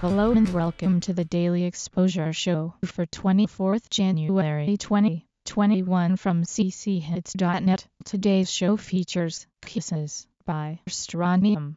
Hello and welcome to the Daily Exposure Show for 24th January 2021 from cchits.net. Today's show features Kisses by Strontium.